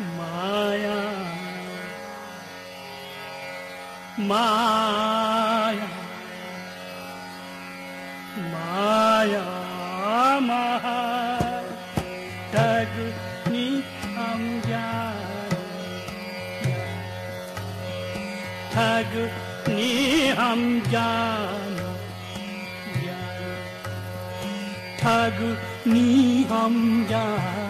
माया। माया। माया हम जाने ठगनी हम जाने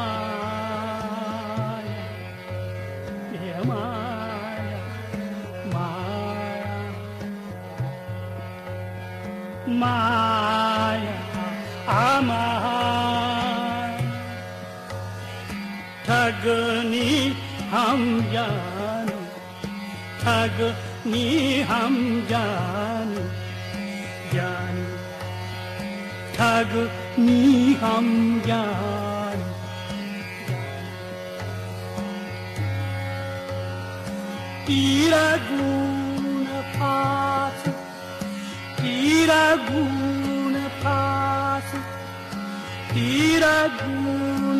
ठगनी हम जाने ठगनी हम जाने ठगनी हम जाने। तीरा गुण तीरा गुण तीरा गुण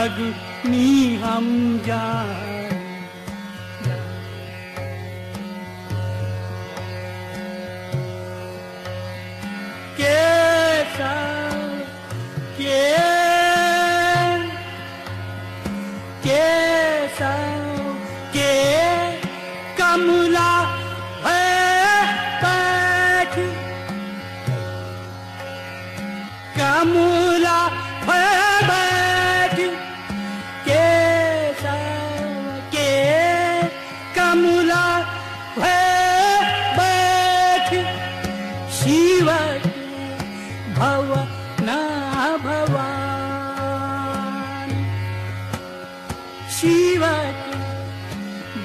ठगनी हम जाने कैसा के कैसा के कमला है बैठ कमला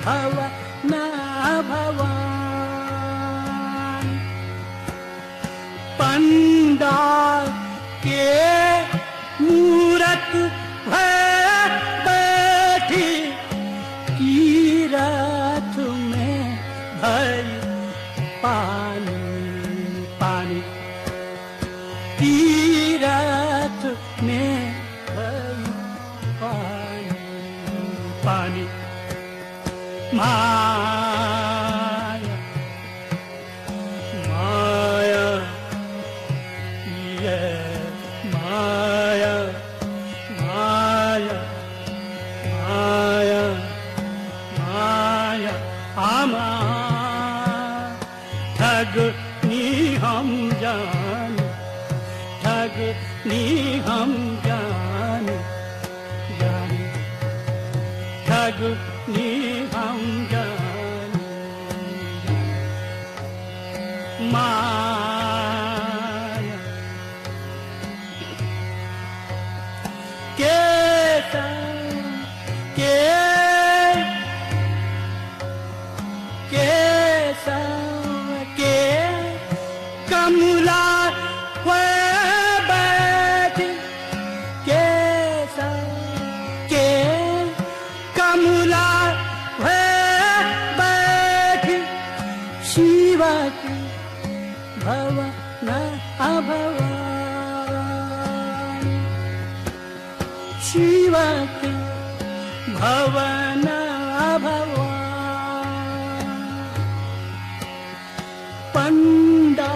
I മായ മായ മായ മായ മായ മായ ആമാ ധഗ माया। के के के कमला शिवति भवन भवा पण्डा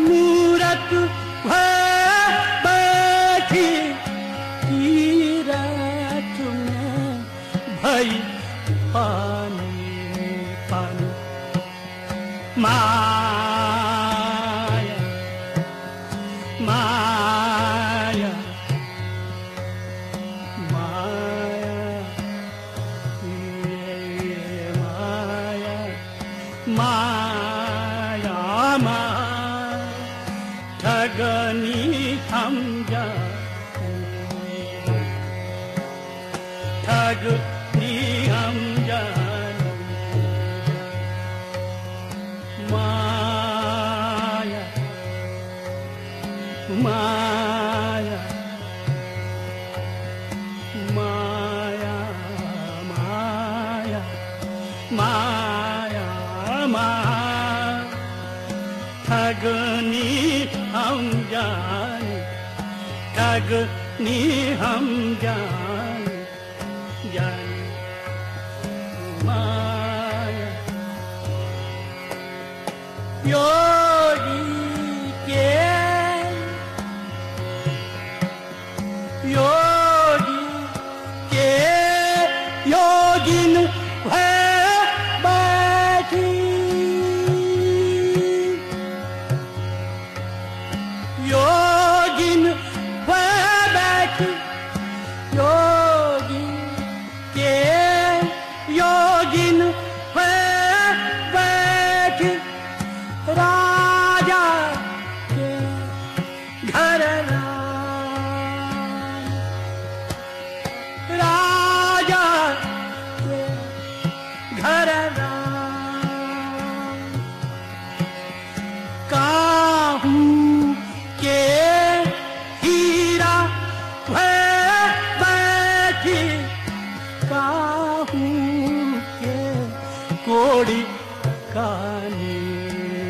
मूरत भीर पा my ठगनी हम जान ठगनी हम जान जान माया योगी के योगी योगिन है बैठी राजा के घर राजा के घर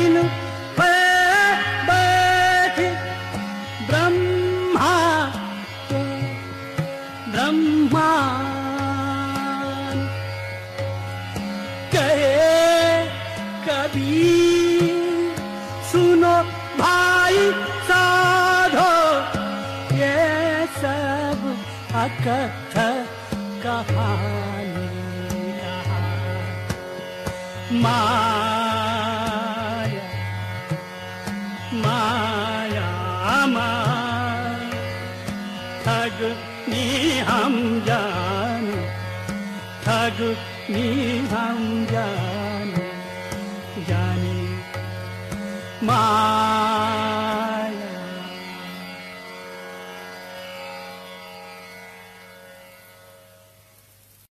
भक्तिन है बैठी ब्रह्मा के कहे कभी सुनो भाई साधो, ये सब अकथ कहानी कहानी माया ni हम जाने ठग ni हम जाने जाने माँ